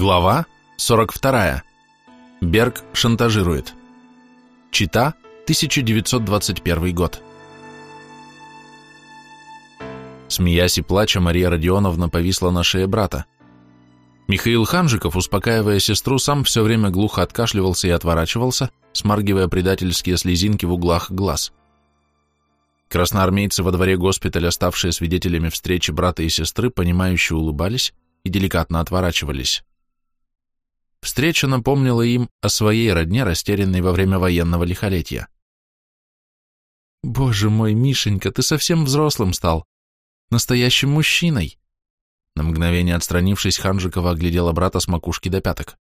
Глава 42. Берг шантажирует. Чита, 1921 год. Смеясь и плача, Мария Родионовна повисла на шее брата. Михаил Ханжиков, успокаивая сестру, сам все время глухо откашливался и отворачивался, смаргивая предательские слезинки в углах глаз. Красноармейцы во дворе госпиталя, ставшие свидетелями встречи брата и сестры, понимающе улыбались и деликатно отворачивались. Встреча напомнила им о своей родне, растерянной во время военного лихолетия. «Боже мой, Мишенька, ты совсем взрослым стал. Настоящим мужчиной!» На мгновение отстранившись, Ханжикова оглядела брата с макушки до пяток.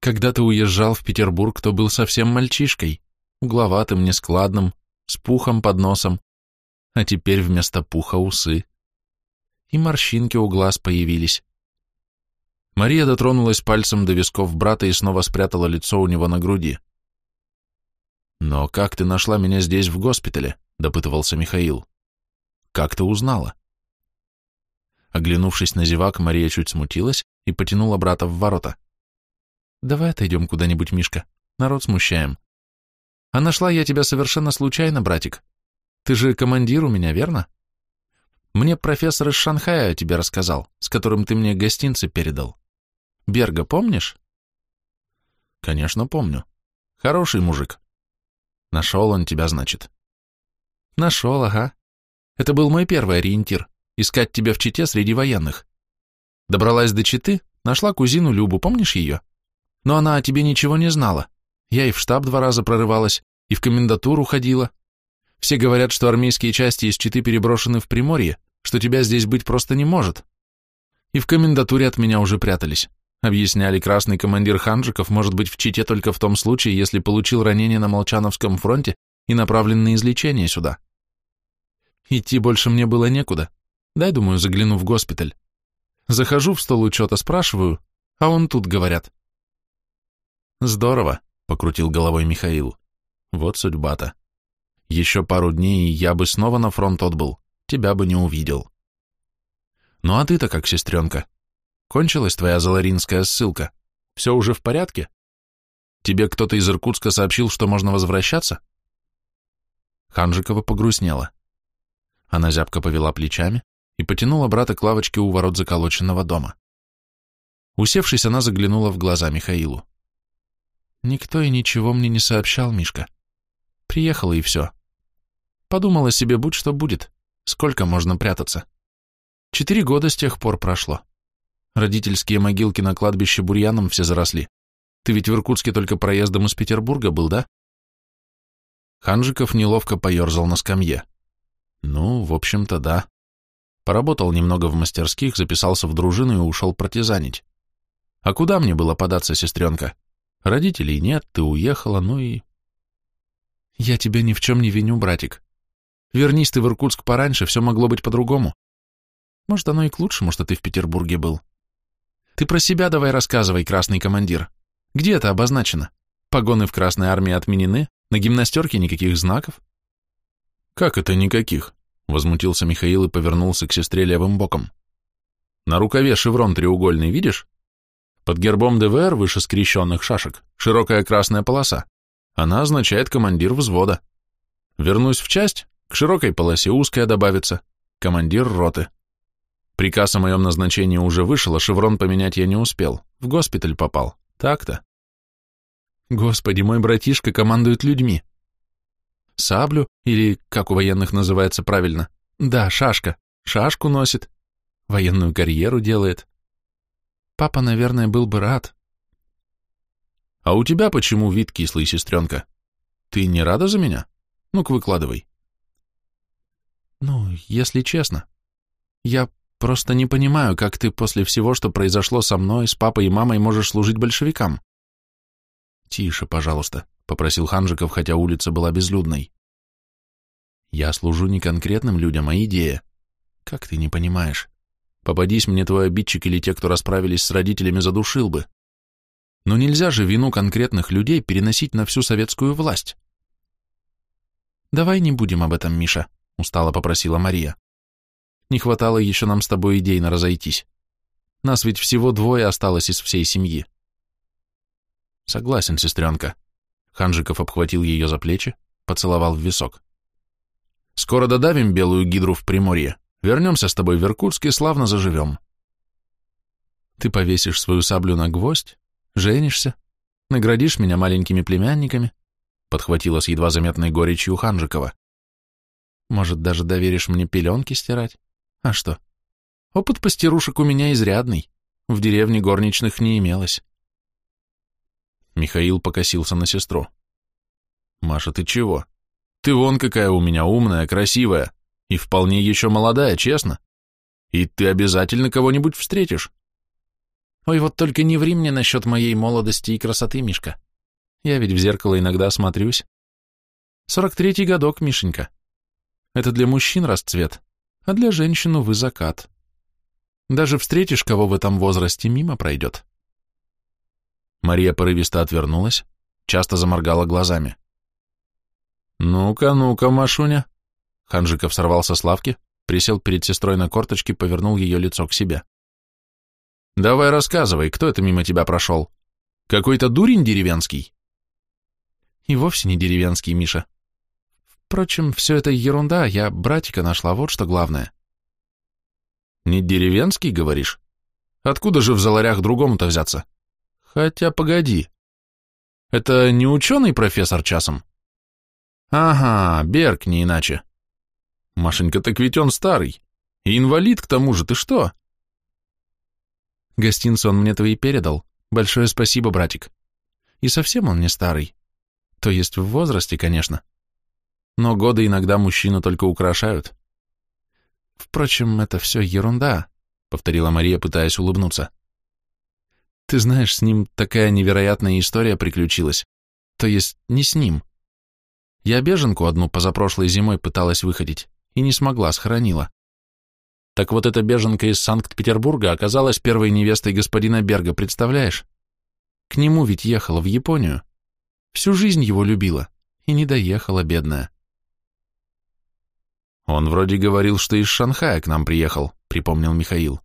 «Когда ты уезжал в Петербург, то был совсем мальчишкой, угловатым, нескладным, с пухом под носом, а теперь вместо пуха усы. И морщинки у глаз появились. Мария дотронулась пальцем до висков брата и снова спрятала лицо у него на груди. «Но как ты нашла меня здесь, в госпитале?» — допытывался Михаил. «Как ты узнала?» Оглянувшись на зевак, Мария чуть смутилась и потянула брата в ворота. «Давай отойдем куда-нибудь, Мишка. Народ смущаем. А нашла я тебя совершенно случайно, братик. Ты же командир у меня, верно? Мне профессор из Шанхая тебе рассказал, с которым ты мне гостинцы передал. Берга помнишь? Конечно, помню. Хороший мужик. Нашел он тебя, значит. Нашел, ага. Это был мой первый ориентир. Искать тебя в Чите среди военных. Добралась до Читы, нашла кузину Любу, помнишь ее? Но она о тебе ничего не знала. Я и в штаб два раза прорывалась, и в комендатуру ходила. Все говорят, что армейские части из Читы переброшены в Приморье, что тебя здесь быть просто не может. И в комендатуре от меня уже прятались. Объясняли, красный командир Ханжиков может быть в Чите только в том случае, если получил ранение на Молчановском фронте и направлен на излечение сюда. Идти больше мне было некуда. Дай, думаю, загляну в госпиталь. Захожу в стол учета, спрашиваю, а он тут, говорят. Здорово, покрутил головой Михаил. Вот судьба-то. Еще пару дней, и я бы снова на фронт отбыл, тебя бы не увидел. Ну а ты-то как, сестренка? Кончилась твоя заларинская ссылка? Все уже в порядке? Тебе кто-то из Иркутска сообщил, что можно возвращаться? Ханжикова погрустнела. Она зябко повела плечами и потянула брата к лавочке у ворот заколоченного дома. Усевшись, она заглянула в глаза Михаилу. «Никто и ничего мне не сообщал, Мишка. Приехала и все. Подумала себе, будь что будет, сколько можно прятаться. Четыре года с тех пор прошло. Родительские могилки на кладбище бурьяном все заросли. Ты ведь в Иркутске только проездом из Петербурга был, да? Ханжиков неловко поерзал на скамье. Ну, в общем-то, да. Поработал немного в мастерских, записался в дружину и ушел партизанить. А куда мне было податься, сестренка? Родителей нет, ты уехала, ну и... Я тебя ни в чем не виню, братик. Вернись ты в Иркутск пораньше, все могло быть по-другому. Может, оно и к лучшему, что ты в Петербурге был. Ты про себя давай рассказывай, красный командир. Где это обозначено? Погоны в Красной Армии отменены, на гимнастерке никаких знаков? Как это никаких? Возмутился Михаил и повернулся к сестре левым боком. На рукаве шеврон треугольный, видишь? Под гербом ДВР выше скрещенных шашек широкая красная полоса. Она означает командир взвода. Вернусь в часть, к широкой полосе узкая добавится, командир роты. Приказ о моем назначении уже вышел, а шеврон поменять я не успел. В госпиталь попал. Так-то. Господи, мой братишка командует людьми. Саблю, или, как у военных называется правильно, да, шашка, шашку носит, военную карьеру делает. Папа, наверное, был бы рад. А у тебя почему вид кислый, сестренка? Ты не рада за меня? Ну-ка, выкладывай. Ну, если честно, я Просто не понимаю, как ты после всего, что произошло со мной, с папой и мамой, можешь служить большевикам. Тише, пожалуйста, попросил Ханжиков, хотя улица была безлюдной. Я служу не конкретным людям, а идее. Как ты не понимаешь? Попадись мне твой обидчик или те, кто расправились с родителями, задушил бы. Но нельзя же вину конкретных людей переносить на всю советскую власть. Давай не будем об этом, Миша, устало попросила Мария. Не хватало еще нам с тобой идейно разойтись. Нас ведь всего двое осталось из всей семьи. Согласен, сестренка. Ханжиков обхватил ее за плечи, поцеловал в висок. Скоро додавим белую гидру в Приморье, вернемся с тобой в Иркутск и славно заживем. Ты повесишь свою саблю на гвоздь, женишься, наградишь меня маленькими племянниками, подхватила с едва заметной горечью Ханжикова. Может, даже доверишь мне пеленки стирать? А что? Опыт постирушек у меня изрядный. В деревне горничных не имелось. Михаил покосился на сестру. «Маша, ты чего? Ты вон какая у меня умная, красивая и вполне еще молодая, честно. И ты обязательно кого-нибудь встретишь. Ой, вот только не ври мне насчет моей молодости и красоты, Мишка. Я ведь в зеркало иногда смотрюсь. Сорок третий годок, Мишенька. Это для мужчин расцвет, а для женщин, увы, закат. Даже встретишь кого в этом возрасте, мимо пройдет. Мария порывисто отвернулась, часто заморгала глазами. «Ну-ка, ну-ка, Машуня!» Ханжиков сорвался с лавки, присел перед сестрой на корточки, повернул ее лицо к себе. «Давай рассказывай, кто это мимо тебя прошел? Какой-то дурень деревенский?» «И вовсе не деревенский, Миша. Впрочем, все это ерунда, я братика нашла, вот что главное». «Не деревенский, говоришь? Откуда же в заларях другому-то взяться?» Хотя, погоди. Это не ученый профессор часом? Ага, Берг не иначе. Машенька, так ведь он старый. И инвалид к тому же, ты что? Гостинцы он мне твои передал. Большое спасибо, братик. И совсем он не старый. То есть в возрасте, конечно. Но годы иногда мужчину только украшают. Впрочем, это все ерунда, повторила Мария, пытаясь улыбнуться. Ты знаешь, с ним такая невероятная история приключилась. То есть не с ним. Я беженку одну позапрошлой зимой пыталась выходить и не смогла, схоронила. Так вот эта беженка из Санкт-Петербурга оказалась первой невестой господина Берга, представляешь? К нему ведь ехала в Японию. Всю жизнь его любила и не доехала, бедная. Он вроде говорил, что из Шанхая к нам приехал, припомнил Михаил.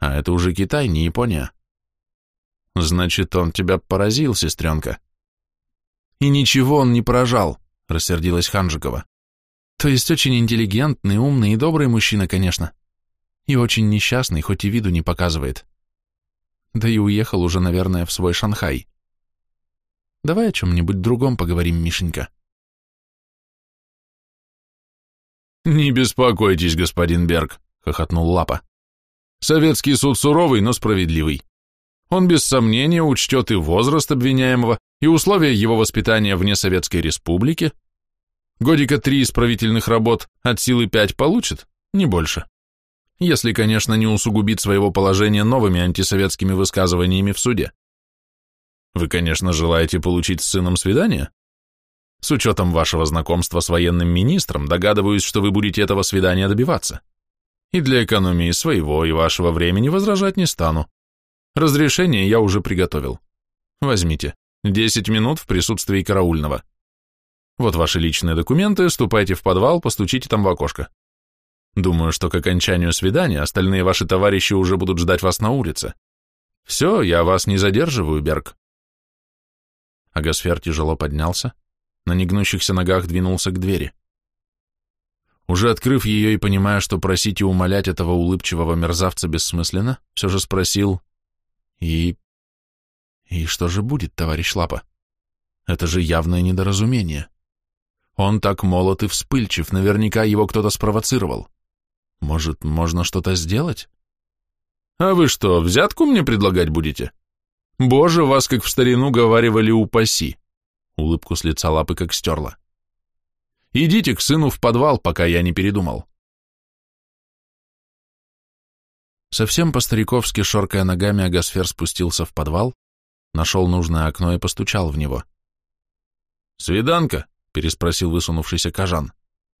А это уже Китай, не Япония. Значит, он тебя поразил, сестренка. И ничего он не поражал, рассердилась Ханжикова. То есть очень интеллигентный, умный и добрый мужчина, конечно. И очень несчастный, хоть и виду не показывает. Да и уехал уже, наверное, в свой Шанхай. Давай о чем-нибудь другом поговорим, Мишенька. «Не беспокойтесь, господин Берг», — хохотнул Лапа. «Советский суд суровый, но справедливый. Он без сомнения учтет и возраст обвиняемого, и условия его воспитания вне Советской Республики. Годика три исправительных работ от силы пять получит, не больше. Если, конечно, не усугубит своего положения новыми антисоветскими высказываниями в суде. Вы, конечно, желаете получить с сыном свидание? С учетом вашего знакомства с военным министром, догадываюсь, что вы будете этого свидания добиваться. И для экономии своего и вашего времени возражать не стану. Разрешение я уже приготовил. Возьмите. Десять минут в присутствии караульного. Вот ваши личные документы, ступайте в подвал, постучите там в окошко. Думаю, что к окончанию свидания остальные ваши товарищи уже будут ждать вас на улице. Все, я вас не задерживаю, Берг. Агасфер тяжело поднялся, на негнущихся ногах двинулся к двери. Уже открыв ее и понимая, что просить и умолять этого улыбчивого мерзавца бессмысленно, все же спросил, и... И что же будет, товарищ Лапа? Это же явное недоразумение. Он так молод и вспыльчив, наверняка его кто-то спровоцировал. Может, можно что-то сделать? А вы что, взятку мне предлагать будете? Боже, вас, как в старину говаривали, упаси. Улыбку с лица Лапы как стерла. Идите к сыну в подвал, пока я не передумал. Совсем по-стариковски, шоркая ногами, Агасфер спустился в подвал, нашел нужное окно и постучал в него. «Свиданка?» — переспросил высунувшийся Кажан.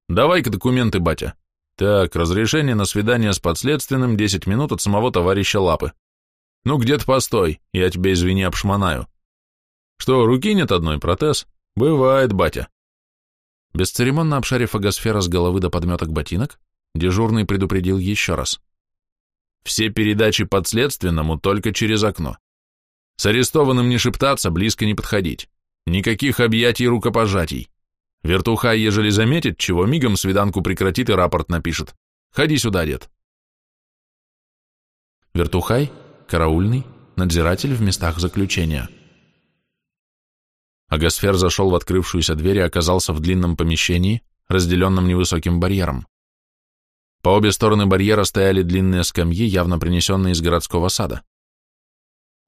«Давай-ка документы, батя. Так, разрешение на свидание с подследственным, десять минут от самого товарища Лапы. Ну, где-то постой, я тебе, извини, обшмонаю. Что, руки нет одной, протез? Бывает, батя». Бесцеремонно обшарив Агасфера с головы до подметок ботинок, дежурный предупредил еще раз. Все передачи подследственному только через окно. С арестованным не шептаться, близко не подходить. Никаких объятий и рукопожатий. Вертухай, ежели заметит, чего мигом свиданку прекратит и рапорт напишет. Ходи сюда, дед. Вертухай, караульный, надзиратель в местах заключения. Агасфер зашел в открывшуюся дверь и оказался в длинном помещении, разделенном невысоким барьером. По обе стороны барьера стояли длинные скамьи, явно принесенные из городского сада.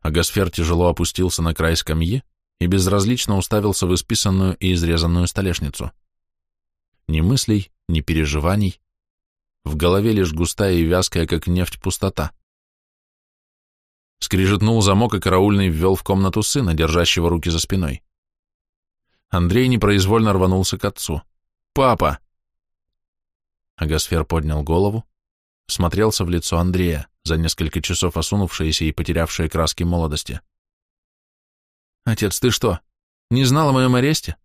Агасфер тяжело опустился на край скамьи и безразлично уставился в исписанную и изрезанную столешницу. Ни мыслей, ни переживаний. В голове лишь густая и вязкая, как нефть, пустота. Скрижетнул замок, и караульный ввел в комнату сына, держащего руки за спиной. Андрей непроизвольно рванулся к отцу. «Папа!» Агасфер поднял голову, смотрелся в лицо Андрея, за несколько часов осунувшееся и потерявшее краски молодости. «Отец, ты что, не знал о моем аресте?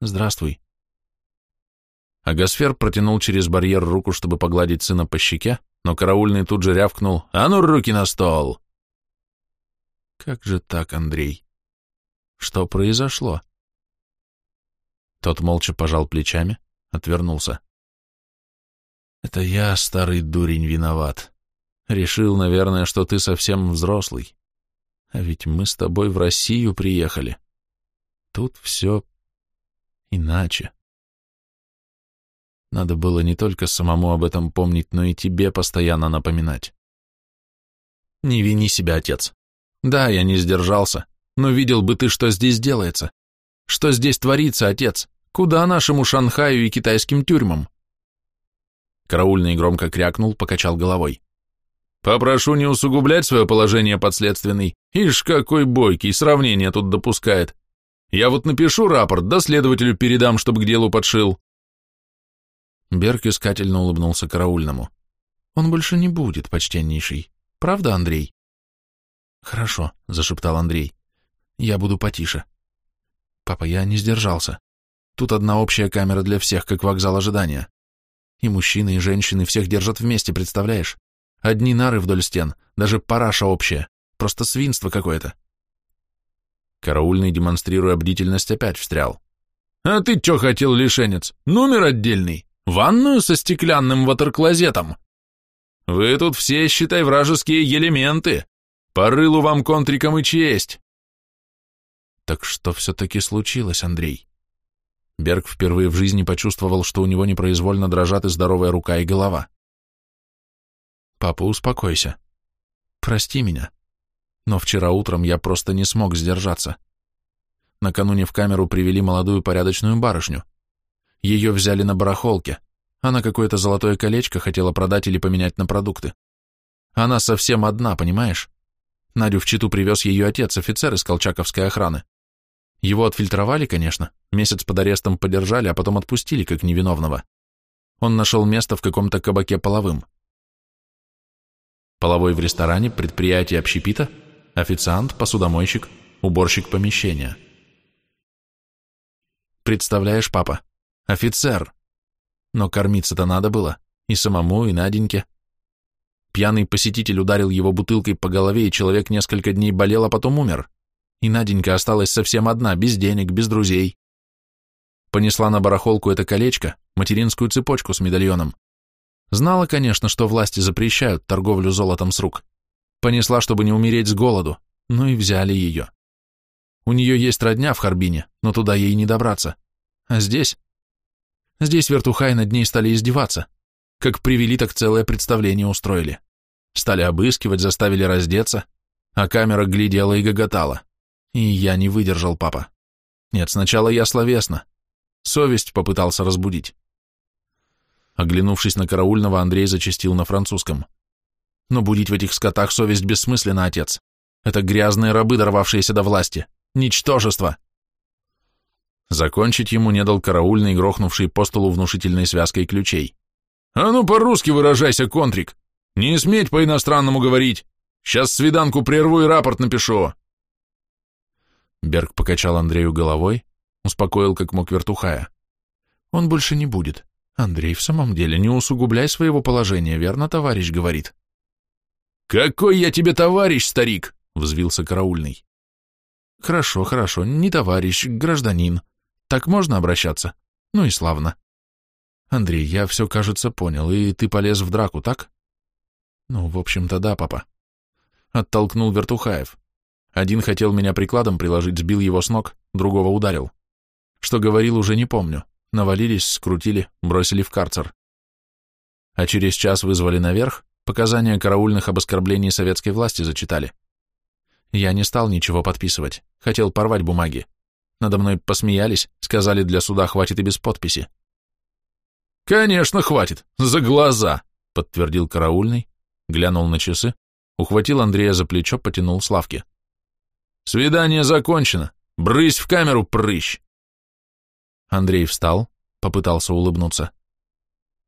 Здравствуй». Агасфер протянул через барьер руку, чтобы погладить сына по щеке, но караульный тут же рявкнул «А ну, руки на стол!» «Как же так, Андрей? Что произошло?» Тот молча пожал плечами, отвернулся. Это я, старый дурень, виноват. Решил, наверное, что ты совсем взрослый. А ведь мы с тобой в Россию приехали. Тут все иначе. Надо было не только самому об этом помнить, но и тебе постоянно напоминать. Не вини себя, отец. Да, я не сдержался, но видел бы ты, что здесь делается. Что здесь творится, отец? Куда нашему Шанхаю и китайским тюрьмам? Караульный громко крякнул, покачал головой. «Попрошу не усугублять свое положение подследственный. Ишь, какой бойкий, сравнение тут допускает. Я вот напишу рапорт, да следователю передам, чтобы к делу подшил». Берг искательно улыбнулся караульному. «Он больше не будет, почтеннейший. Правда, Андрей?» «Хорошо», — зашептал Андрей. «Я буду потише». «Папа, я не сдержался. Тут одна общая камера для всех, как вокзал ожидания. И мужчины, и женщины всех держат вместе, представляешь? Одни нары вдоль стен, даже параша общая. Просто свинство какое-то. Караульный, демонстрируя бдительность, опять встрял. «А ты чё хотел, лишенец? Номер отдельный? Ванную со стеклянным ватерклозетом? Вы тут все, считай, вражеские элементы. По рылу вам контриком и честь!» Так что все-таки случилось, Андрей? Берг впервые в жизни почувствовал, что у него непроизвольно дрожат и здоровая рука, и голова. «Папа, успокойся. Прости меня. Но вчера утром я просто не смог сдержаться. Накануне в камеру привели молодую порядочную барышню. Ее взяли на барахолке. Она какое-то золотое колечко хотела продать или поменять на продукты. Она совсем одна, понимаешь? Надю в Читу привез ее отец, офицер из колчаковской охраны. Его отфильтровали, конечно, месяц под арестом подержали, а потом отпустили как невиновного. Он нашел место в каком-то кабаке половым. Половой в ресторане, предприятие общепита, официант, посудомойщик, уборщик помещения. Представляешь, папа, офицер. Но кормиться-то надо было, и самому, и Наденьке. Пьяный посетитель ударил его бутылкой по голове, и человек несколько дней болел, а потом умер и Наденька осталась совсем одна, без денег, без друзей. Понесла на барахолку это колечко, материнскую цепочку с медальоном. Знала, конечно, что власти запрещают торговлю золотом с рук. Понесла, чтобы не умереть с голоду, ну и взяли ее. У нее есть родня в Харбине, но туда ей не добраться. А здесь? Здесь вертухай над ней стали издеваться. Как привели, так целое представление устроили. Стали обыскивать, заставили раздеться, а камера глядела и гоготала. И я не выдержал, папа. Нет, сначала я словесно. Совесть попытался разбудить. Оглянувшись на караульного, Андрей зачастил на французском. Но будить в этих скотах совесть бессмысленно, отец. Это грязные рабы, дорвавшиеся до власти. Ничтожество. Закончить ему не дал караульный, грохнувший по столу внушительной связкой ключей. «А ну по-русски выражайся, контрик! Не сметь по-иностранному говорить! Сейчас свиданку прерву и рапорт напишу!» Берг покачал Андрею головой, успокоил как мог вертухая. Он больше не будет. Андрей, в самом деле, не усугубляй своего положения, верно, товарищ говорит? «Какой я тебе товарищ, старик!» — взвился караульный. «Хорошо, хорошо, не товарищ, гражданин. Так можно обращаться? Ну и славно. Андрей, я все, кажется, понял, и ты полез в драку, так?» «Ну, в общем-то, да, папа». Оттолкнул Вертухаев. Один хотел меня прикладом приложить, сбил его с ног, другого ударил. Что говорил, уже не помню. Навалились, скрутили, бросили в карцер. А через час вызвали наверх, показания караульных об оскорблении советской власти зачитали. Я не стал ничего подписывать, хотел порвать бумаги. Надо мной посмеялись, сказали, для суда хватит и без подписи. «Конечно, хватит, за глаза!» — подтвердил караульный, глянул на часы, ухватил Андрея за плечо, потянул Славки. «Свидание закончено! Брысь в камеру, прыщ!» Андрей встал, попытался улыбнуться.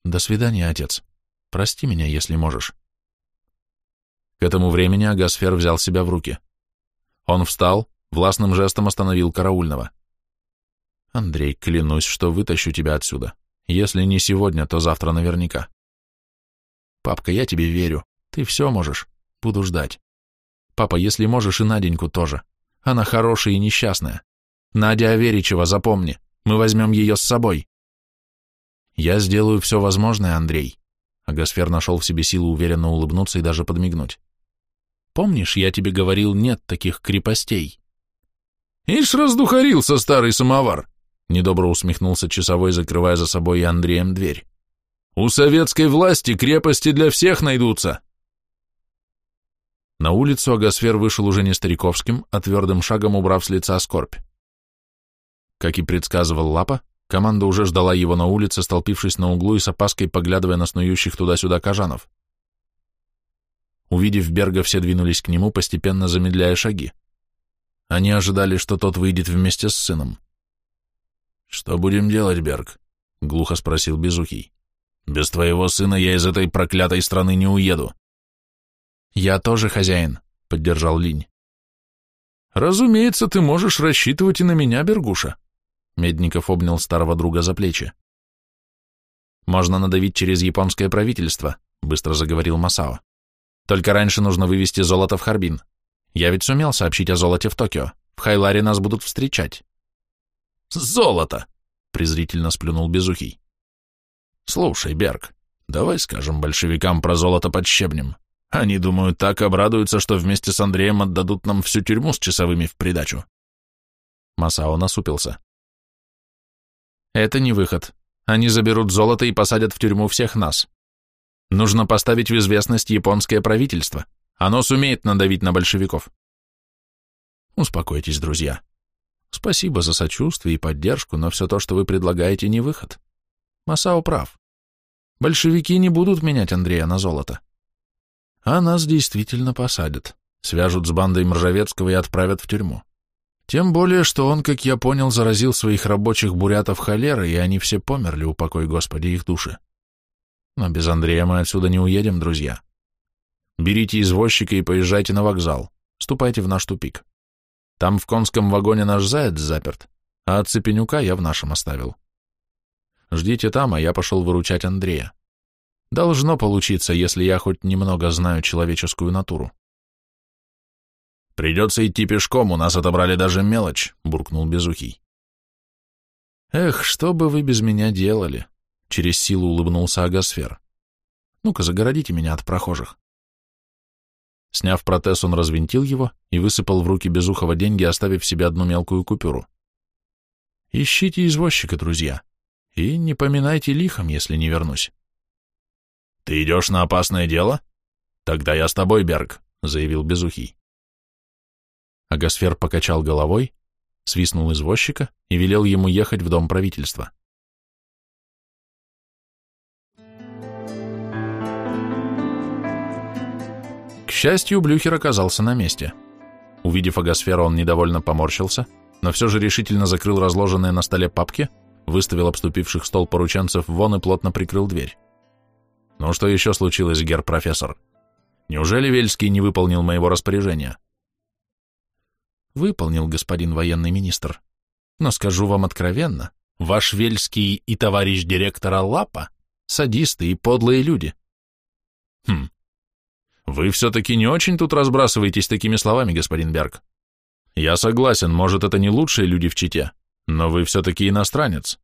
«До свидания, отец. Прости меня, если можешь». К этому времени Агасфер взял себя в руки. Он встал, властным жестом остановил караульного. «Андрей, клянусь, что вытащу тебя отсюда. Если не сегодня, то завтра наверняка. Папка, я тебе верю. Ты все можешь. Буду ждать. Папа, если можешь, и Наденьку тоже. Она хорошая и несчастная. Надя Аверичева, запомни. Мы возьмем ее с собой. Я сделаю все возможное, Андрей. Агасфер нашел в себе силу уверенно улыбнуться и даже подмигнуть. Помнишь, я тебе говорил, нет таких крепостей? Ишь раздухарился старый самовар, недобро усмехнулся часовой, закрывая за собой и Андреем дверь. У советской власти крепости для всех найдутся. На улицу Агасфер вышел уже не стариковским, а твердым шагом убрав с лица скорбь. Как и предсказывал Лапа, команда уже ждала его на улице, столпившись на углу и с опаской поглядывая на снующих туда-сюда кажанов. Увидев Берга, все двинулись к нему, постепенно замедляя шаги. Они ожидали, что тот выйдет вместе с сыном. «Что будем делать, Берг?» — глухо спросил Безухий. «Без твоего сына я из этой проклятой страны не уеду». «Я тоже хозяин», — поддержал Линь. «Разумеется, ты можешь рассчитывать и на меня, Бергуша», — Медников обнял старого друга за плечи. «Можно надавить через японское правительство», — быстро заговорил Масао. Только раньше нужно вывести золото в Харбин. Я ведь сумел сообщить о золоте в Токио. В Хайларе нас будут встречать. Золото! презрительно сплюнул Безухий. Слушай, Берг, давай скажем большевикам про золото под щебнем. Они, думаю, так обрадуются, что вместе с Андреем отдадут нам всю тюрьму с часовыми в придачу. Масао насупился. Это не выход. Они заберут золото и посадят в тюрьму всех нас. Нужно поставить в известность японское правительство. Оно сумеет надавить на большевиков. Успокойтесь, друзья. Спасибо за сочувствие и поддержку, но все то, что вы предлагаете, не выход. Масао прав. Большевики не будут менять Андрея на золото. А нас действительно посадят, свяжут с бандой Мржавецкого и отправят в тюрьму. Тем более, что он, как я понял, заразил своих рабочих бурятов холерой, и они все померли, упокой Господи их души. Но без Андрея мы отсюда не уедем, друзья. Берите извозчика и поезжайте на вокзал. Ступайте в наш тупик. Там в конском вагоне наш заяц заперт, а от Цепенюка я в нашем оставил. Ждите там, а я пошел выручать Андрея. Должно получиться, если я хоть немного знаю человеческую натуру. «Придется идти пешком, у нас отобрали даже мелочь», — буркнул Безухий. «Эх, что бы вы без меня делали?» Через силу улыбнулся Агасфер. «Ну-ка, загородите меня от прохожих». Сняв протез, он развинтил его и высыпал в руки Безухова деньги, оставив себе одну мелкую купюру. «Ищите извозчика, друзья, и не поминайте лихом, если не вернусь». «Ты идешь на опасное дело? Тогда я с тобой, Берг», — заявил Безухий. Агасфер покачал головой, свистнул извозчика и велел ему ехать в дом правительства. счастью, Блюхер оказался на месте. Увидев агосферу, он недовольно поморщился, но все же решительно закрыл разложенные на столе папки, выставил обступивших стол порученцев вон и плотно прикрыл дверь. «Ну что еще случилось, гер-профессор? Неужели Вельский не выполнил моего распоряжения?» «Выполнил, господин военный министр. Но скажу вам откровенно, ваш Вельский и товарищ директора Лапа — садисты и подлые люди». «Хм, Вы все-таки не очень тут разбрасываетесь такими словами, господин Берг. Я согласен, может, это не лучшие люди в Чите, но вы все-таки иностранец.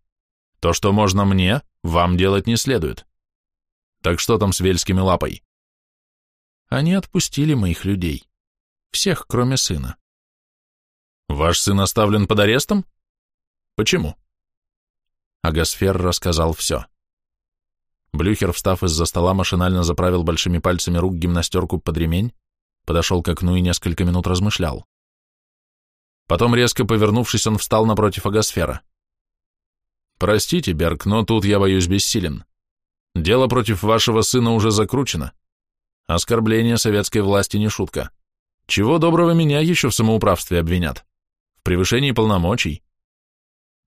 То, что можно мне, вам делать не следует. Так что там с Вельскими лапой? Они отпустили моих людей. Всех, кроме сына. Ваш сын оставлен под арестом? Почему? Агасфер рассказал все. Блюхер, встав из-за стола, машинально заправил большими пальцами рук гимнастерку под ремень, подошел к окну и несколько минут размышлял. Потом, резко повернувшись, он встал напротив Агасфера. «Простите, Берг, но тут я боюсь бессилен. Дело против вашего сына уже закручено. Оскорбление советской власти не шутка. Чего доброго меня еще в самоуправстве обвинят? В превышении полномочий?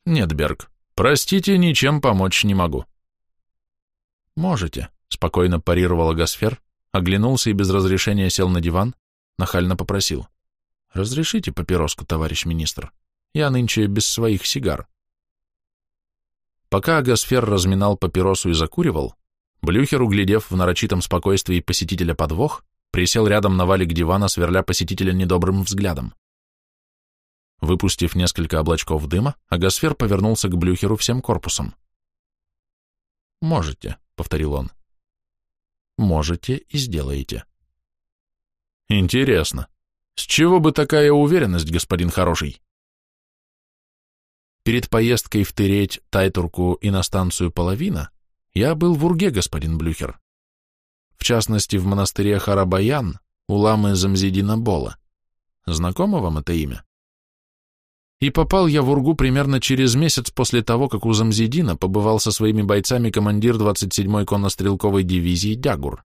Нет, Берг, простите, ничем помочь не могу. Можете, спокойно парировал Гасфер, оглянулся и без разрешения сел на диван, нахально попросил. Разрешите папироску, товарищ министр? Я нынче без своих сигар. Пока Агасфер разминал папиросу и закуривал, Блюхер, углядев в нарочитом спокойствии посетителя подвох, присел рядом на валик дивана, сверля посетителя недобрым взглядом. Выпустив несколько облачков дыма, Агасфер повернулся к Блюхеру всем корпусом. «Можете», — повторил он. «Можете и сделаете». «Интересно. С чего бы такая уверенность, господин хороший?» Перед поездкой в Тыреть, Тайтурку и на станцию Половина я был в Урге, господин Блюхер. В частности, в монастыре Харабаян у ламы Замзидина Бола. Знакомо вам это имя? И попал я в Ургу примерно через месяц после того, как у Замзидина побывал со своими бойцами командир 27-й конно-стрелковой дивизии Дягур.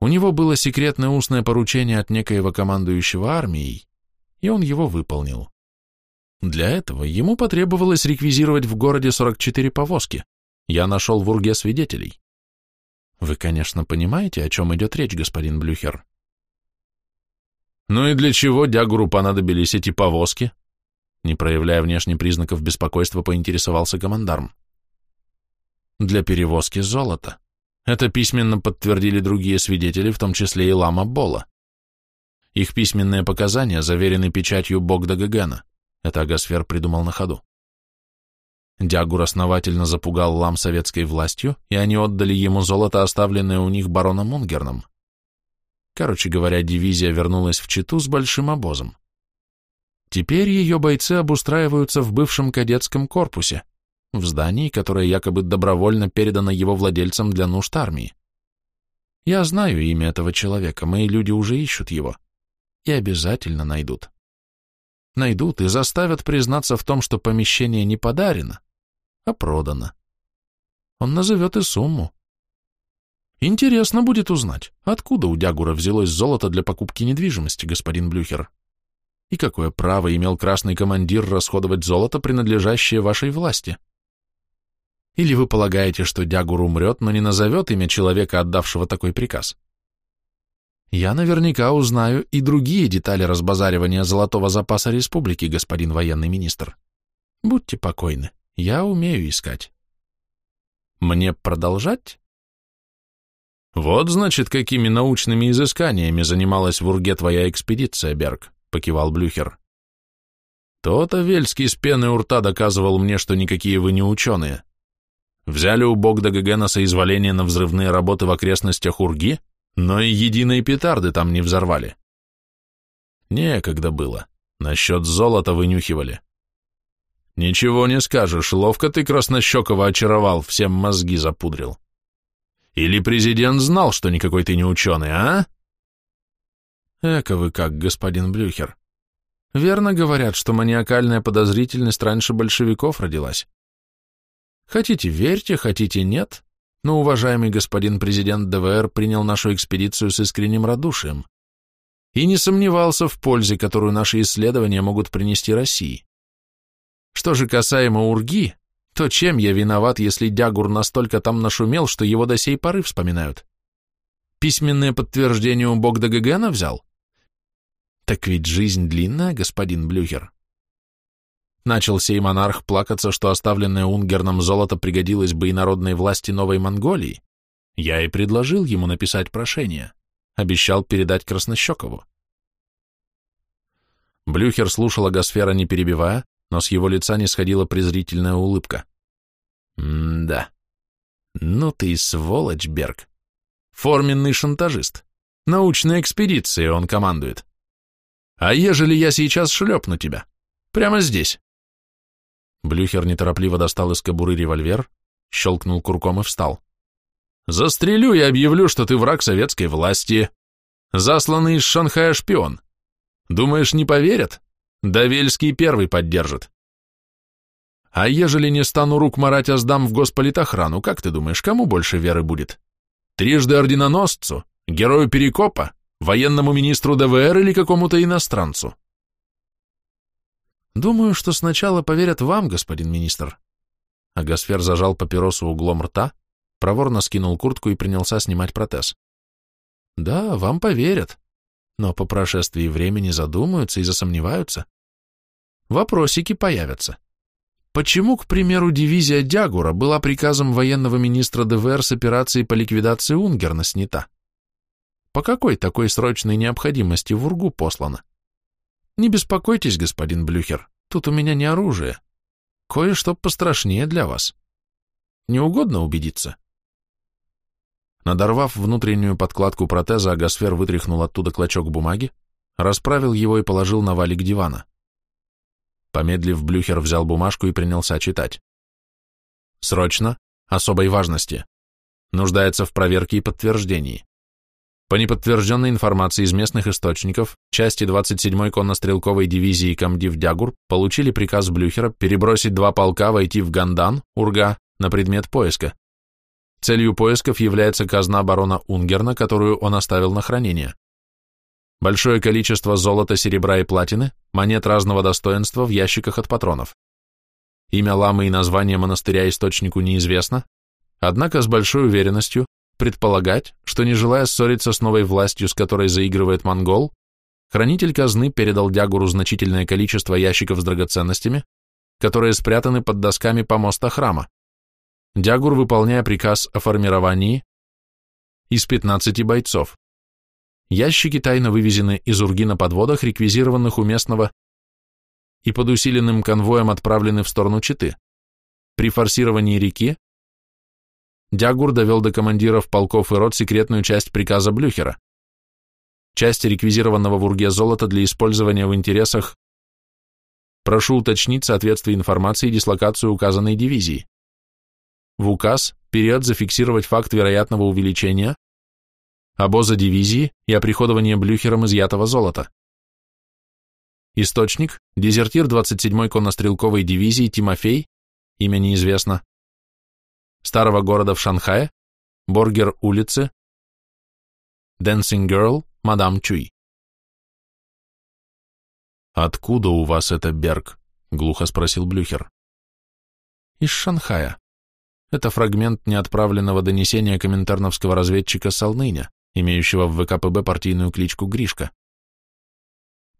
У него было секретное устное поручение от некоего командующего армией, и он его выполнил. Для этого ему потребовалось реквизировать в городе 44 повозки, я нашел в Урге свидетелей. Вы, конечно, понимаете, о чем идет речь, господин Блюхер. Ну и для чего Дягуру понадобились эти повозки? Не проявляя внешних признаков беспокойства, поинтересовался командарм. Для перевозки золота. Это письменно подтвердили другие свидетели, в том числе и лама Бола. Их письменные показания заверены печатью Богда Гагена. Это Агасфер придумал на ходу. Дягур основательно запугал лам советской властью, и они отдали ему золото, оставленное у них бароном Унгерном. Короче говоря, дивизия вернулась в Читу с большим обозом. Теперь ее бойцы обустраиваются в бывшем кадетском корпусе, в здании, которое якобы добровольно передано его владельцам для нужд армии. Я знаю имя этого человека, мои люди уже ищут его. И обязательно найдут. Найдут и заставят признаться в том, что помещение не подарено, а продано. Он назовет и сумму. Интересно будет узнать, откуда у Дягура взялось золото для покупки недвижимости, господин Блюхер. И какое право имел красный командир расходовать золото, принадлежащее вашей власти? Или вы полагаете, что Дягур умрет, но не назовет имя человека, отдавшего такой приказ? Я наверняка узнаю и другие детали разбазаривания золотого запаса республики, господин военный министр. Будьте покойны. Я умею искать. Мне продолжать? Вот, значит, какими научными изысканиями занималась в Урге твоя экспедиция, Берг, покивал Блюхер. То-то Вельский с пены у рта доказывал мне, что никакие вы не ученые. Взяли у Богда Гагена соизволение на взрывные работы в окрестностях Урги, но и единой петарды там не взорвали. Некогда было. Насчет золота вынюхивали. Ничего не скажешь, ловко ты Краснощекова очаровал, всем мозги запудрил. Или президент знал, что никакой ты не ученый, а? Эка вы как, господин Блюхер. Верно говорят, что маниакальная подозрительность раньше большевиков родилась. Хотите верьте, хотите нет, но уважаемый господин президент ДВР принял нашу экспедицию с искренним радушием и не сомневался в пользе, которую наши исследования могут принести России. Что же касаемо Урги, то чем я виноват, если Дягур настолько там нашумел, что его до сей поры вспоминают? Письменное подтверждение у Богда Гагена взял? Так ведь жизнь длинная, господин Блюхер. Начал сей монарх плакаться, что оставленное Унгерном золото пригодилось бы и народной власти Новой Монголии. Я и предложил ему написать прошение. обещал передать Краснощекову. Блюхер слушал Агосфера, не перебивая, но с его лица не сходила презрительная улыбка. «М-да. Ну ты и сволочь, Берг. Форменный шантажист. Научной экспедицией он командует. А ежели я сейчас шлепну тебя? Прямо здесь?» Блюхер неторопливо достал из кобуры револьвер, щелкнул курком и встал. «Застрелю и объявлю, что ты враг советской власти. Засланный из Шанхая шпион. Думаешь, не поверят? Давельский первый поддержит. А ежели не стану рук марать, а сдам в госполитохрану, как ты думаешь, кому больше веры будет? Трижды орденоносцу, герою Перекопа, военному министру ДВР или какому-то иностранцу? Думаю, что сначала поверят вам, господин министр. Агасфер зажал папиросу углом рта, проворно скинул куртку и принялся снимать протез. Да, вам поверят, но по прошествии времени задумаются и засомневаются. Вопросики появятся. Почему, к примеру, дивизия Дягура была приказом военного министра ДВР с операцией по ликвидации Унгерна снята? По какой такой срочной необходимости в Ургу послана? Не беспокойтесь, господин Блюхер, тут у меня не оружие. Кое-что пострашнее для вас. Не угодно убедиться? Надорвав внутреннюю подкладку протеза, Агасфер вытряхнул оттуда клочок бумаги, расправил его и положил на валик дивана. Помедлив, Блюхер взял бумажку и принялся читать. Срочно, особой важности. Нуждается в проверке и подтверждении. По неподтвержденной информации из местных источников, части 27-й конно-стрелковой дивизии комдив Дягур получили приказ Блюхера перебросить два полка войти в Гандан, Урга, на предмет поиска. Целью поисков является казна барона Унгерна, которую он оставил на хранение. Большое количество золота, серебра и платины, монет разного достоинства в ящиках от патронов. Имя ламы и название монастыря источнику неизвестно, однако с большой уверенностью предполагать, что не желая ссориться с новой властью, с которой заигрывает монгол, хранитель казны передал Дягуру значительное количество ящиков с драгоценностями, которые спрятаны под досками помоста храма. Дягур, выполняя приказ о формировании из 15 бойцов. Ящики тайно вывезены из Урги на подводах, реквизированных у местного, и под усиленным конвоем отправлены в сторону Читы. При форсировании реки Дягур довел до командиров полков и рот секретную часть приказа Блюхера. Часть реквизированного в Урге золота для использования в интересах Прошу уточнить соответствие информации и дислокацию указанной дивизии в указ период зафиксировать факт вероятного увеличения обоза дивизии и оприходования Блюхером изъятого золота. Источник – дезертир 27-й коннострелковой дивизии Тимофей, имя неизвестно, старого города в Шанхае, Боргер улицы, Dancing Girl, мадам Чуй. «Откуда у вас это, Берг?» — глухо спросил Блюхер. «Из Шанхая. Это фрагмент неотправленного донесения коминтерновского разведчика Солныня, имеющего в ВКПБ партийную кличку Гришка.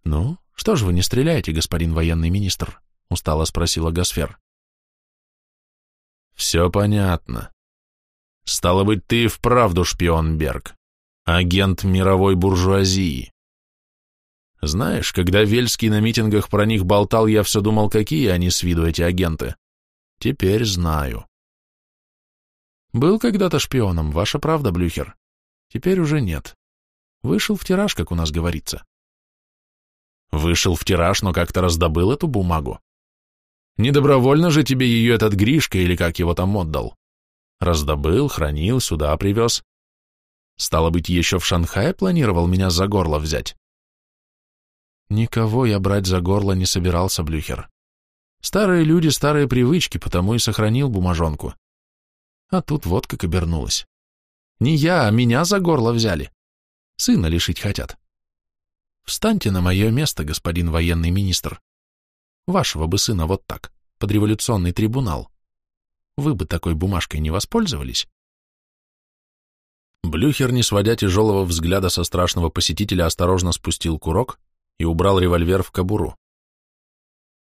«Ну, что же вы не стреляете, господин военный министр?» — устало спросила Гасфер. «Все понятно. Стало быть, ты вправду шпион, Берг, агент мировой буржуазии. Знаешь, когда Вельский на митингах про них болтал, я все думал, какие они с виду, эти агенты. Теперь знаю. Был когда-то шпионом, ваша правда, Блюхер. Теперь уже нет. Вышел в тираж, как у нас говорится. Вышел в тираж, но как-то раздобыл эту бумагу. Недобровольно же тебе ее этот Гришка или как его там отдал. Раздобыл, хранил, сюда привез. Стало быть, еще в Шанхае планировал меня за горло взять. Никого я брать за горло не собирался, Блюхер. Старые люди, старые привычки, потому и сохранил бумажонку. А тут вот как обернулось. Не я, а меня за горло взяли. Сына лишить хотят. Встаньте на мое место, господин военный министр. Вашего бы сына вот так, под революционный трибунал. Вы бы такой бумажкой не воспользовались? Блюхер, не сводя тяжелого взгляда со страшного посетителя, осторожно спустил курок и убрал револьвер в кобуру.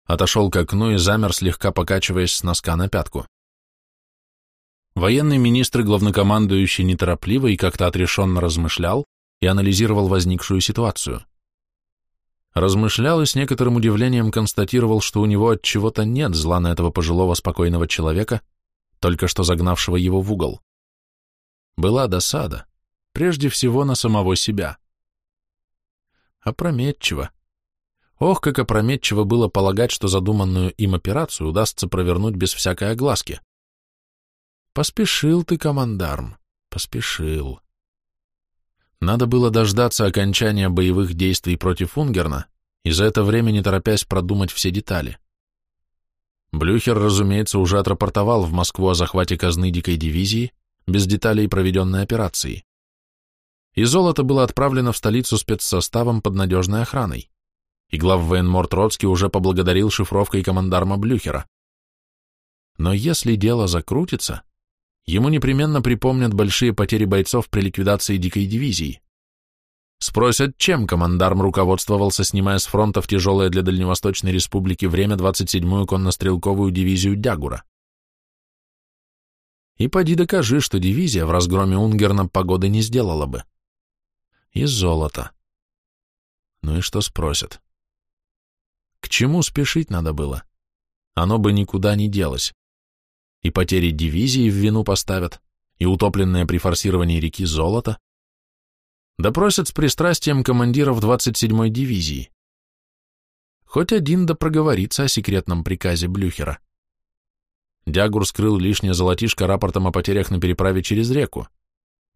Отошел к окну и замер, слегка покачиваясь с носка на пятку. Военный министр и главнокомандующий неторопливо и как-то отрешенно размышлял, и анализировал возникшую ситуацию. Размышлял и с некоторым удивлением констатировал, что у него от чего-то нет зла на этого пожилого спокойного человека, только что загнавшего его в угол. Была досада, прежде всего на самого себя. Опрометчиво. Ох, как опрометчиво было полагать, что задуманную им операцию удастся провернуть без всякой огласки. Поспешил ты, командарм, поспешил. Надо было дождаться окончания боевых действий против Унгерна и за это время не торопясь продумать все детали. Блюхер, разумеется, уже отрапортовал в Москву о захвате казны дикой дивизии без деталей проведенной операции. И золото было отправлено в столицу спецсоставом под надежной охраной, и главвоенмор Троцкий уже поблагодарил шифровкой командарма Блюхера. Но если дело закрутится, ему непременно припомнят большие потери бойцов при ликвидации дикой дивизии. Спросят, чем командарм руководствовался, снимая с фронта в тяжелое для Дальневосточной Республики время 27-ю коннострелковую дивизию Дягура. И поди докажи, что дивизия в разгроме Унгерна погоды не сделала бы. И золото. Ну и что спросят? К чему спешить надо было? Оно бы никуда не делось и потери дивизии в вину поставят, и утопленное при форсировании реки золото. Допросят с пристрастием командиров 27-й дивизии. Хоть один да проговорится о секретном приказе Блюхера. Дягур скрыл лишнее золотишко рапортом о потерях на переправе через реку.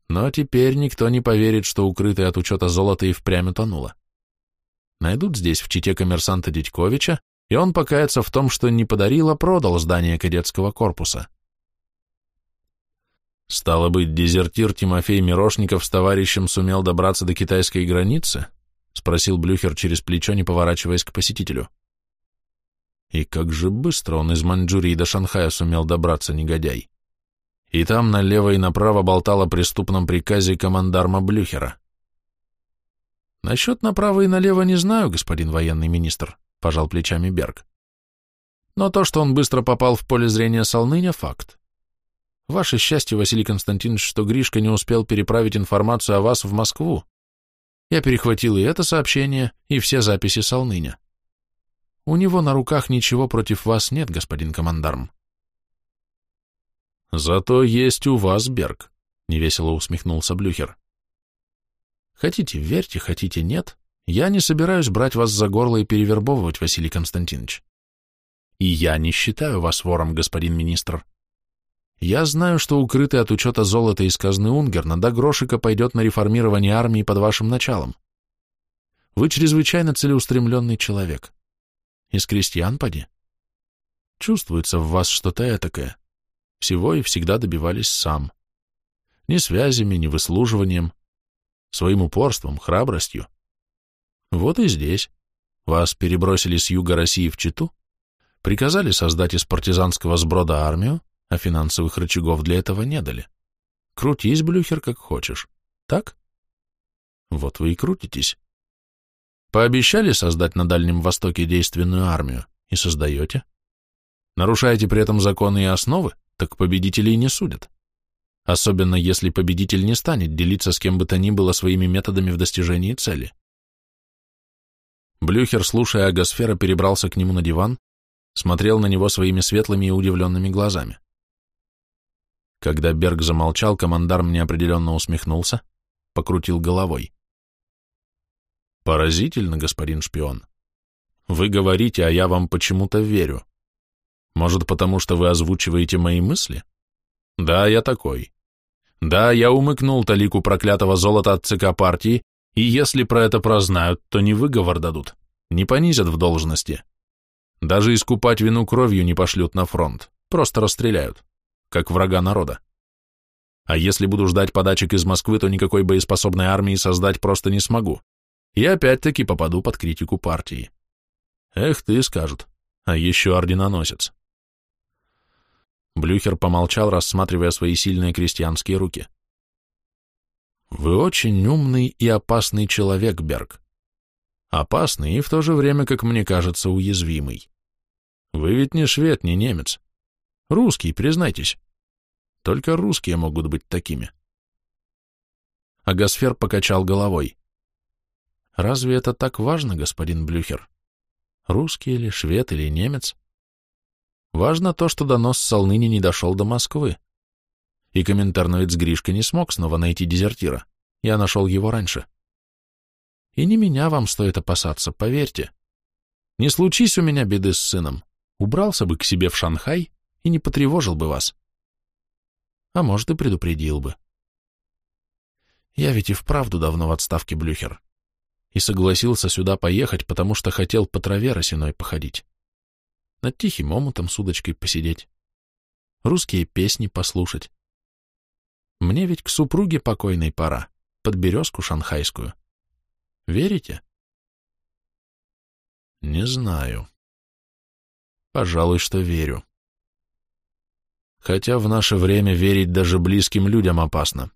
Но теперь никто не поверит, что укрытое от учета золото и впрямь утонуло. Найдут здесь в чите коммерсанта Дядьковича, и он покается в том, что не подарил, а продал здание кадетского корпуса. Стало быть, дезертир Тимофей Мирошников с товарищем сумел добраться до китайской границы? Спросил Блюхер через плечо, не поворачиваясь к посетителю. И как же быстро он из Маньчжурии до Шанхая сумел добраться, негодяй. И там налево и направо болтал о преступном приказе командарма Блюхера. Насчет направо и налево не знаю, господин военный министр, — пожал плечами Берг. Но то, что он быстро попал в поле зрения Солныня, — факт. Ваше счастье, Василий Константинович, что Гришка не успел переправить информацию о вас в Москву. Я перехватил и это сообщение, и все записи Солныня. У него на руках ничего против вас нет, господин командарм. Зато есть у вас, Берг, — невесело усмехнулся Блюхер. Хотите верьте, хотите нет, я не собираюсь брать вас за горло и перевербовывать, Василий Константинович. И я не считаю вас вором, господин министр. Я знаю, что укрытый от учета золота из казны Унгерна до грошика пойдет на реформирование армии под вашим началом. Вы чрезвычайно целеустремленный человек. Из крестьян поди. Чувствуется в вас что-то этакое. Всего и всегда добивались сам. Ни связями, ни выслуживанием. Своим упорством, храбростью. Вот и здесь. Вас перебросили с юга России в Читу, приказали создать из партизанского сброда армию, а финансовых рычагов для этого не дали. Крутись, Блюхер, как хочешь. Так? Вот вы и крутитесь. Пообещали создать на Дальнем Востоке действенную армию, и создаете. Нарушаете при этом законы и основы, так победителей не судят. Особенно если победитель не станет делиться с кем бы то ни было своими методами в достижении цели. Блюхер, слушая Агосфера, перебрался к нему на диван, смотрел на него своими светлыми и удивленными глазами. Когда Берг замолчал, командарм неопределенно усмехнулся, покрутил головой. «Поразительно, господин шпион. Вы говорите, а я вам почему-то верю. Может, потому что вы озвучиваете мои мысли? Да, я такой. Да, я умыкнул талику проклятого золота от ЦК партии и если про это прознают, то не выговор дадут, не понизят в должности. Даже искупать вину кровью не пошлют на фронт, просто расстреляют, как врага народа. А если буду ждать подачек из Москвы, то никакой боеспособной армии создать просто не смогу. И опять-таки попаду под критику партии. Эх ты, скажут, а еще орденоносец. Блюхер помолчал, рассматривая свои сильные крестьянские руки. Вы очень умный и опасный человек, Берг. Опасный и в то же время, как мне кажется, уязвимый. Вы ведь не швед, не немец. Русский, признайтесь. Только русские могут быть такими. а Гасфер покачал головой. Разве это так важно, господин Блюхер? Русский или швед или немец? Важно то, что донос Солныни не дошел до Москвы. И комментарновец Гришка не смог снова найти дезертира. Я нашел его раньше. И не меня вам стоит опасаться, поверьте. Не случись у меня беды с сыном, убрался бы к себе в Шанхай и не потревожил бы вас. А может, и предупредил бы. Я ведь и вправду давно в отставке, Блюхер. И согласился сюда поехать, потому что хотел по траве росиной походить. Над тихим омутом с удочкой посидеть. Русские песни послушать. Мне ведь к супруге покойной пора, под березку шанхайскую. Верите? Не знаю. Пожалуй, что верю. Хотя в наше время верить даже близким людям опасно.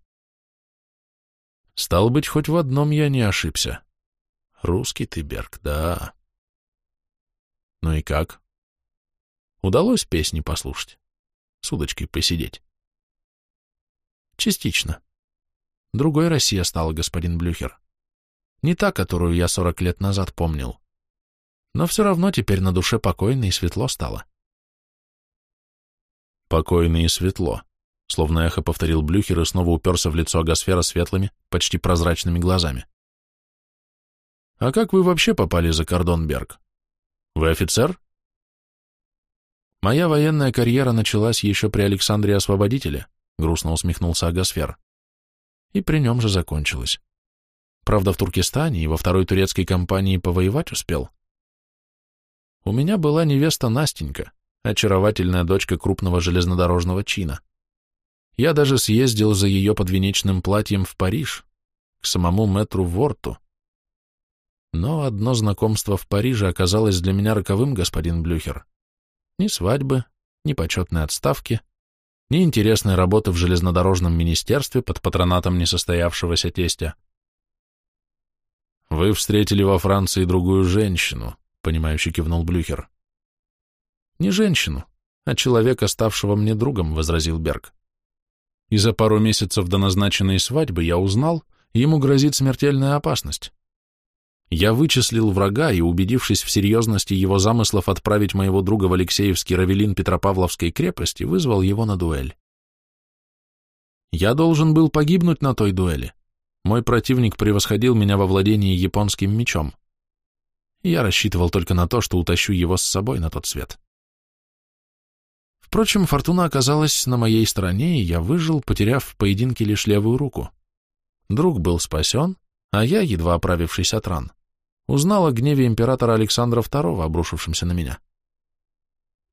Стал быть, хоть в одном я не ошибся. Русский ты, Берг, да. Ну и как? Удалось песни послушать? С удочкой посидеть? Частично. Другой Россия стала, господин Блюхер. Не та, которую я сорок лет назад помнил. Но все равно теперь на душе покойно и светло стало. Покойно и светло, словно эхо повторил Блюхер и снова уперся в лицо Агосфера светлыми, почти прозрачными глазами. «А как вы вообще попали за кордон, Берг? Вы офицер?» «Моя военная карьера началась еще при Александре Освободителе», грустно усмехнулся Агосфер. «И при нем же закончилась. Правда, в Туркестане и во второй турецкой кампании повоевать успел. У меня была невеста Настенька, очаровательная дочка крупного железнодорожного чина. Я даже съездил за ее подвенечным платьем в Париж, к самому мэтру Ворту. Но одно знакомство в Париже оказалось для меня роковым, господин Блюхер. Ни свадьбы, ни почетной отставки, ни интересной работы в железнодорожном министерстве под патронатом несостоявшегося тестя. «Вы встретили во Франции другую женщину», — понимающе кивнул Блюхер. «Не женщину, а человека, ставшего мне другом», — возразил Берг. «И за пару месяцев до назначенной свадьбы я узнал, ему грозит смертельная опасность. Я вычислил врага и, убедившись в серьезности его замыслов отправить моего друга в Алексеевский Равелин Петропавловской крепости, вызвал его на дуэль. Я должен был погибнуть на той дуэли, мой противник превосходил меня во владении японским мечом. Я рассчитывал только на то, что утащу его с собой на тот свет. Впрочем, фортуна оказалась на моей стороне, и я выжил, потеряв в поединке лишь левую руку. Друг был спасен, а я, едва оправившись от ран, узнал о гневе императора Александра II, обрушившемся на меня.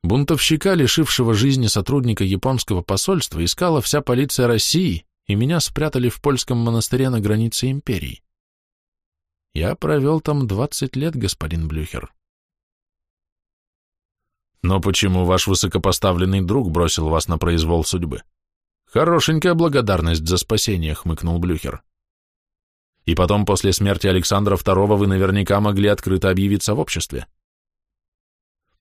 Бунтовщика, лишившего жизни сотрудника японского посольства, искала вся полиция России, и меня спрятали в польском монастыре на границе империи. Я провел там двадцать лет, господин Блюхер. Но почему ваш высокопоставленный друг бросил вас на произвол судьбы? Хорошенькая благодарность за спасение, хмыкнул Блюхер. И потом, после смерти Александра II, вы наверняка могли открыто объявиться в обществе.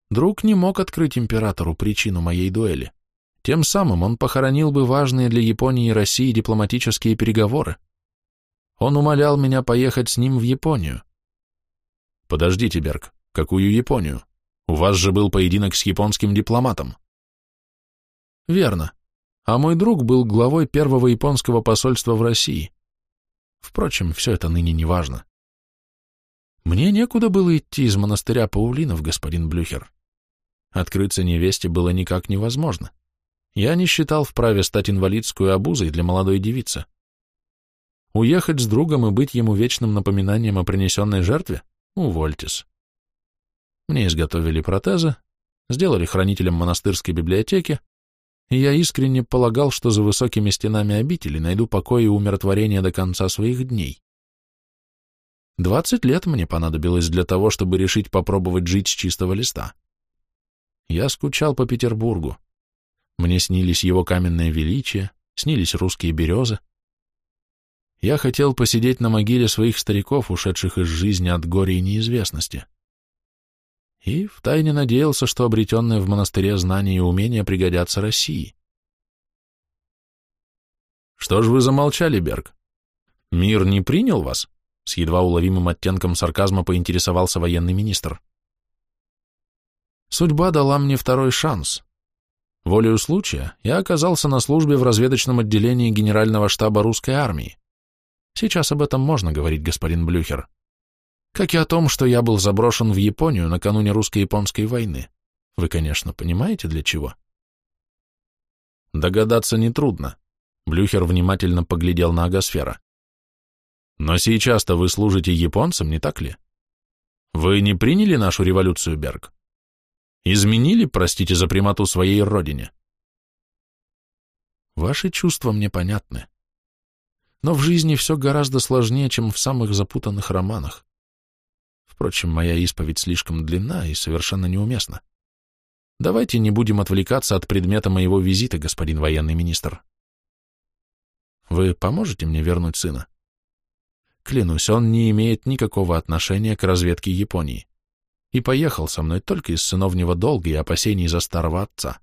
Друг не мог открыть императору причину моей дуэли. Тем самым он похоронил бы важные для Японии и России дипломатические переговоры. Он умолял меня поехать с ним в Японию. Подождите, Берг, какую Японию? У вас же был поединок с японским дипломатом. Верно. А мой друг был главой первого японского посольства в России. Впрочем, все это ныне не важно. Мне некуда было идти из монастыря Паулинов, господин Блюхер. Открыться невесте было никак невозможно я не считал вправе стать инвалидскую обузой для молодой девицы. Уехать с другом и быть ему вечным напоминанием о принесенной жертве? Увольтесь. Мне изготовили протезы, сделали хранителем монастырской библиотеки, и я искренне полагал, что за высокими стенами обители найду покой и умиротворение до конца своих дней. Двадцать лет мне понадобилось для того, чтобы решить попробовать жить с чистого листа. Я скучал по Петербургу, мне снились его каменное величие, снились русские березы. Я хотел посидеть на могиле своих стариков, ушедших из жизни от горя и неизвестности. И втайне надеялся, что обретенные в монастыре знания и умения пригодятся России. Что ж вы замолчали, Берг? Мир не принял вас? С едва уловимым оттенком сарказма поинтересовался военный министр. Судьба дала мне второй шанс. Волею случая я оказался на службе в разведочном отделении Генерального штаба русской армии. Сейчас об этом можно говорить, господин Блюхер. Как и о том, что я был заброшен в Японию накануне русско-японской войны. Вы, конечно, понимаете, для чего? Догадаться нетрудно. Блюхер внимательно поглядел на Агосфера. Но сейчас-то вы служите японцам, не так ли? Вы не приняли нашу революцию, Берг? Изменили, простите за примату, своей родине? Ваши чувства мне понятны. Но в жизни все гораздо сложнее, чем в самых запутанных романах. Впрочем, моя исповедь слишком длинна и совершенно неуместна. Давайте не будем отвлекаться от предмета моего визита, господин военный министр. Вы поможете мне вернуть сына? Клянусь, он не имеет никакого отношения к разведке Японии и поехал со мной только из сыновнего долга и опасений за старого отца.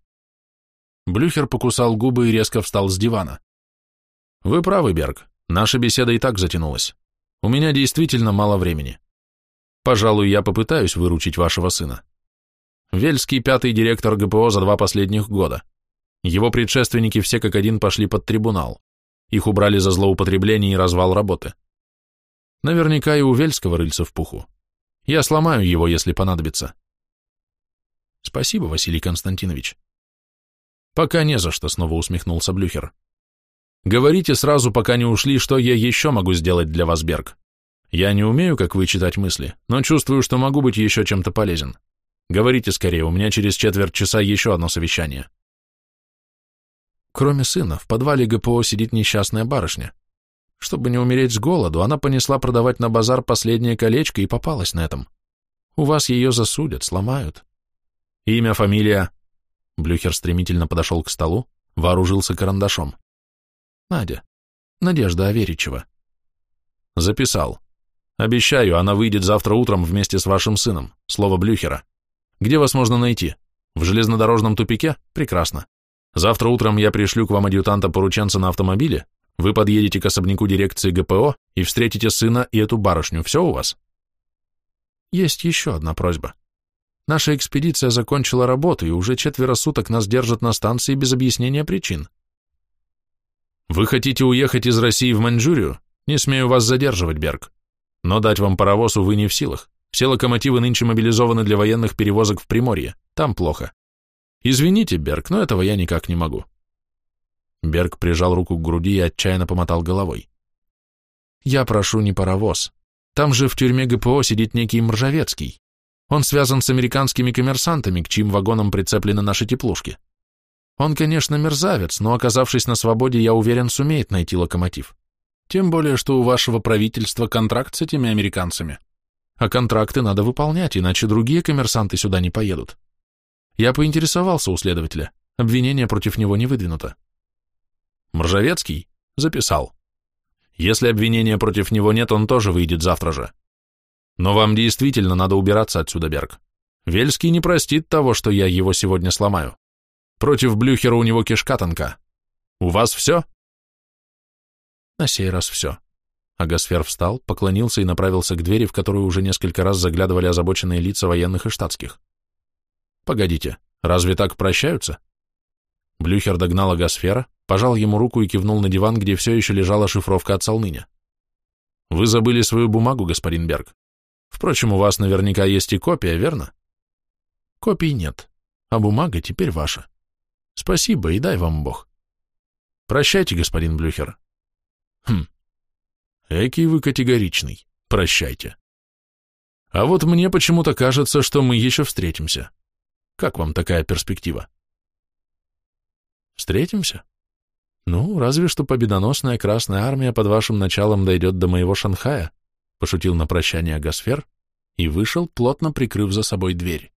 Блюхер покусал губы и резко встал с дивана. Вы правы, Берг, наша беседа и так затянулась. У меня действительно мало времени. Пожалуй, я попытаюсь выручить вашего сына. Вельский пятый директор ГПО за два последних года. Его предшественники все как один пошли под трибунал. Их убрали за злоупотребление и развал работы. Наверняка и у Вельского рыльца в пуху. Я сломаю его, если понадобится. Спасибо, Василий Константинович. Пока не за что, снова усмехнулся Блюхер. Говорите сразу, пока не ушли, что я еще могу сделать для вас, Берг. Я не умею, как вы, читать мысли, но чувствую, что могу быть еще чем-то полезен. Говорите скорее, у меня через четверть часа еще одно совещание. Кроме сына, в подвале ГПО сидит несчастная барышня. Чтобы не умереть с голоду, она понесла продавать на базар последнее колечко и попалась на этом. У вас ее засудят, сломают. Имя, фамилия? Блюхер стремительно подошел к столу, вооружился карандашом. Надя. Надежда Аверичева. Записал. Обещаю, она выйдет завтра утром вместе с вашим сыном. Слово Блюхера. Где вас можно найти? В железнодорожном тупике? Прекрасно. Завтра утром я пришлю к вам адъютанта-порученца на автомобиле, вы подъедете к особняку дирекции ГПО и встретите сына и эту барышню. Все у вас? Есть еще одна просьба. Наша экспедиция закончила работу, и уже четверо суток нас держат на станции без объяснения причин. Вы хотите уехать из России в Маньчжурию? Не смею вас задерживать, Берг. Но дать вам паровоз, увы, не в силах. Все локомотивы нынче мобилизованы для военных перевозок в Приморье. Там плохо. Извините, Берг, но этого я никак не могу. Берг прижал руку к груди и отчаянно помотал головой. Я прошу не паровоз. Там же в тюрьме ГПО сидит некий Мржавецкий. Он связан с американскими коммерсантами, к чьим вагонам прицеплены наши теплушки. Он, конечно, мерзавец, но, оказавшись на свободе, я уверен, сумеет найти локомотив. Тем более, что у вашего правительства контракт с этими американцами. А контракты надо выполнять, иначе другие коммерсанты сюда не поедут. Я поинтересовался у следователя. Обвинение против него не выдвинуто. Мржавецкий? Записал. Если обвинения против него нет, он тоже выйдет завтра же. Но вам действительно надо убираться отсюда, Берг. Вельский не простит того, что я его сегодня сломаю. Против Блюхера у него кишка тонка. У вас все? На сей раз все. Агасфер встал, поклонился и направился к двери, в которую уже несколько раз заглядывали озабоченные лица военных и штатских. Погодите, разве так прощаются? Блюхер догнал Агасфера, пожал ему руку и кивнул на диван, где все еще лежала шифровка от Солныня. «Вы забыли свою бумагу, господин Берг. Впрочем, у вас наверняка есть и копия, верно?» «Копий нет, а бумага теперь ваша. Спасибо и дай вам Бог». «Прощайте, господин Блюхер». «Хм, экий вы категоричный. Прощайте». «А вот мне почему-то кажется, что мы еще встретимся. Как вам такая перспектива?» «Встретимся?» «Ну, разве что победоносная Красная Армия под вашим началом дойдет до моего Шанхая», пошутил на прощание Гасфер и вышел, плотно прикрыв за собой дверь.